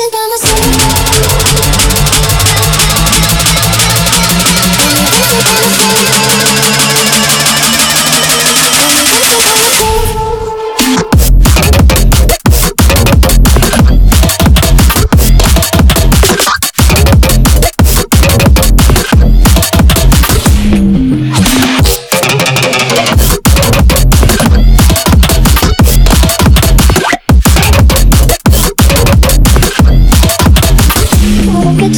Just by myself.